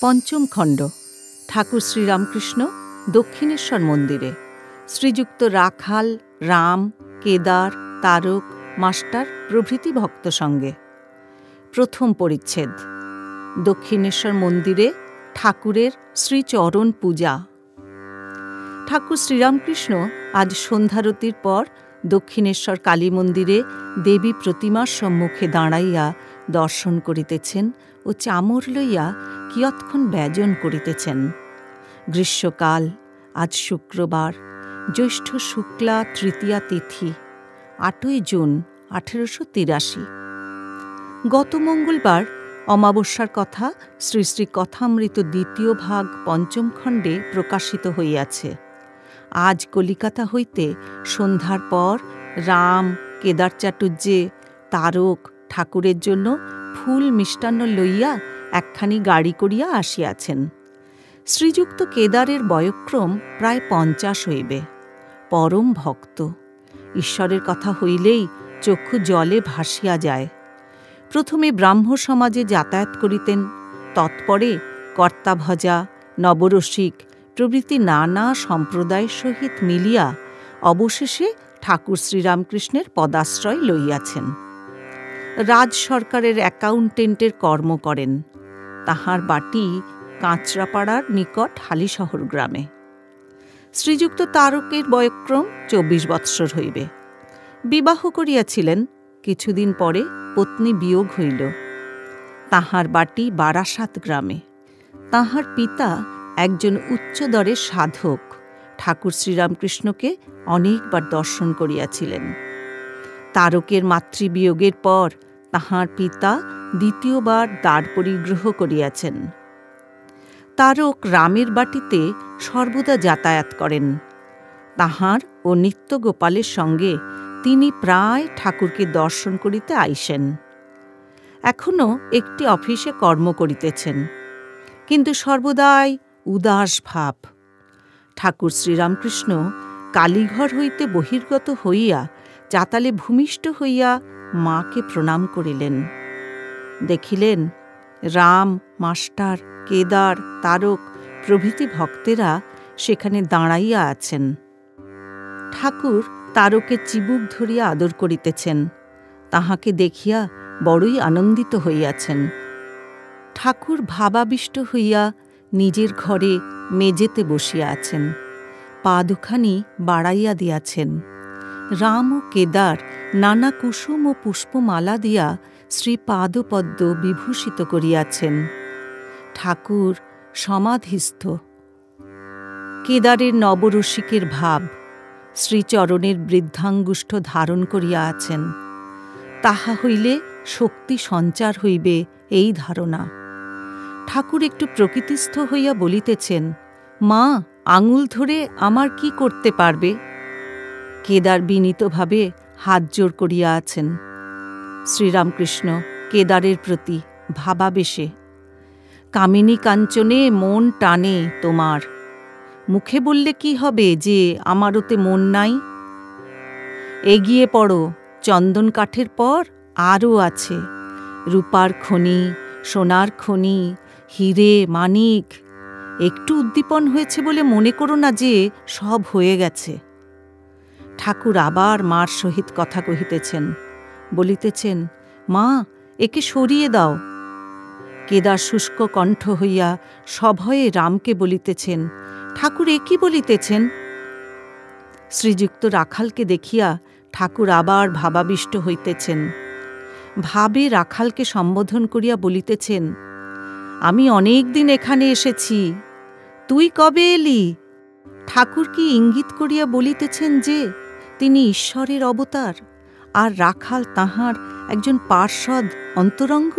পঞ্চম খণ্ড, ঠাকুর শ্রীরামকৃষ্ণ দক্ষিণেশ্বর মন্দিরে। শ্রীযুক্ত রাখাল, রাম, কেদার, তারক, মাস্টার প্রভৃতি ভক্ত সঙ্গে। প্রথম পরিচ্ছেদ, দক্ষিণেশ্বর মন্দিরে ঠাকুরের শ্রীচরণ পূজা। ঠাকুর শ্রীরামকৃষ্ণ আজ সন্ধ্যারতির পর দক্ষিণেশ্বর কালী মন্দিরে দেবী প্রতিমার সম্মুখে দাঁড়াইয়া দর্শন করিতেছেন ও চামর লইয়া কিয়ৎক্ষণ ব্যজন করিতেছেন। গ্রীষ্মকাল, আজ শুক্রবার, জ্যৈষ্ঠ শুক্লা তৃতীয়া তিথি, আটই জুন আঠেরোশো তিরাশি। গত মঙ্গলবার অমাবস্যার কথা শ্রী শ্রী কথামৃত দ্বিতীয় ভাগ পঞ্চম খণ্ডে প্রকাশিত হইয়াছে। আজ কলিকাতা হইতে সন্ধ্যার পর রাম কেদার চাটুর্যে তারক ঠাকুরের জন্য ফুল মিষ্টান্ন লইয়া একখানি গাড়ি করিয়া আসিয়াছেন। শ্রীযুক্ত কেদারের বয়ক্রম প্রায় পঞ্চাশ হইবে। পরম ভক্ত। ঈশ্বরের কথা হইলেই চক্ষু জলে ভাসিয়া যায়। প্রথমে ব্রাহ্ম সমাজে যাতায়াত করিতেন, তৎপরে কর্তাভজা, নবরসিক প্রভৃতি নানা সম্প্রদায়ের সহিত মিলিয়া অবশেষে ঠাকুর শ্রীরামকৃষ্ণের পদাশ্রয় লইয়াছেন। রাজ সরকারের অ্যাকাউন্টেন্টের কর্ম করেন। তাহার বাটি কাঁচরাপাড়ার নিকট হালিশহর গ্রামে। শ্রীযুক্ত তারকের বয়ক্রম চব্বিশ বৎসর হইবে। বিবাহ করিয়াছিলেন, কিছুদিন পরে পত্নী বিয়োগ হইল। তাহার বাটি বারাসাত গ্রামে। তাহার পিতা একজন উচ্চদরের সাধক। ঠাকুর শ্রীরামকৃষ্ণকে অনেকবার দর্শন করিয়াছিলেন। তারকের মাতৃবিয়োগের পর তাহার পিতা দ্বিতীয়বার দ্বার পরিগ্রহ করিয়াছেন। তারক রামের বাটিতে সর্বদা যাতায়াত করেন। তাহার ও নিত্যগোপালের সঙ্গে তিনি প্রায় ঠাকুরকে দর্শন করিতে আইসেন। এখনও একটি অফিসে কর্ম করিতেছেন। কিন্তু সর্বদাই উদাস ভাব। ঠাকুর শ্রীরামকৃষ্ণ কালীঘর হইতে বহির্গত হইয়া চাতালে ভূমিষ্ঠ হইয়া মাকে প্রণাম করিলেন। দেখিলেন, রাম, মাস্টার, কেদার, তারক প্রভৃতি ভক্তেরা সেখানে দাঁড়াইয়া আছেন। ঠাকুর তারকে চিবুক ধরিয়া আদর করিতেছেন। তাহাকে দেখিয়া বড়ই আনন্দিত হইয়াছেন। ঠাকুর ভাবাবিষ্ট হইয়া নিজের ঘরে মেজেতে বসিয়া আছেন। পা দুখানি বাড়াইয়া দিয়াছেন। রাম ও কেদার নানা কুসুম ও পুষ্পমালা দিয়া শ্রীপাদপদ্ম বিভূষিত করিয়াছেন। ঠাকুর সমাধিস্থ। কেদারের নবরসিকের ভাব শ্রীচরণের বৃদ্ধাঙ্গুষ্ঠ ধারণ করিয়া আছেন। তাহা হইলে শক্তি সঞ্চার হইবে এই ধারণা। ঠাকুর একটু প্রকৃতিস্থ হইয়া বলিতেছেন, মা, আঙুল ধরে আমার কি করতে পারবে? কেদার বিনীতভাবে হাত জোর করিয়া আছেন। শ্রীরামকৃষ্ণ কেদারের প্রতি ভাবাবেশে, কামিনী কাঞ্চনে মন টানে তোমার। মুখে বললে কি হবে যে আমার ওতে মন নাই? এগিয়ে পড়ো, চন্দন কাঠের পর আরও আছে। রূপার খনি, সোনার খনি, হিরে, মানিক, একটু উদ্দীপন হয়েছে বলে মনে করো না যে সব হয়ে গেছে। ঠাকুর আবার মার সহিত কথা কহিতেছেন, বলিতেছেন, মা, একে সরিয়ে দাও। কেদার শুষ্ক কণ্ঠ হইয়া সভয়ে রামকে বলিতেছেন, ঠাকুর একই বলিতেছেন? শ্রীযুক্ত রাখালকে দেখিয়া ঠাকুর আবার ভাবাবিষ্ট হইতেছেন। ভাবে রাখালকে সম্বোধন করিয়া বলিতেছেন, আমি অনেক দিন এখানে এসেছি, তুই কবে এলি? ঠাকুর কি ইঙ্গিত করিয়া বলিতেছেন যে তিনি ঈশ্বরের অবতার আর রাখাল তাহার একজন পার্ষদ অন্তরঙ্গ?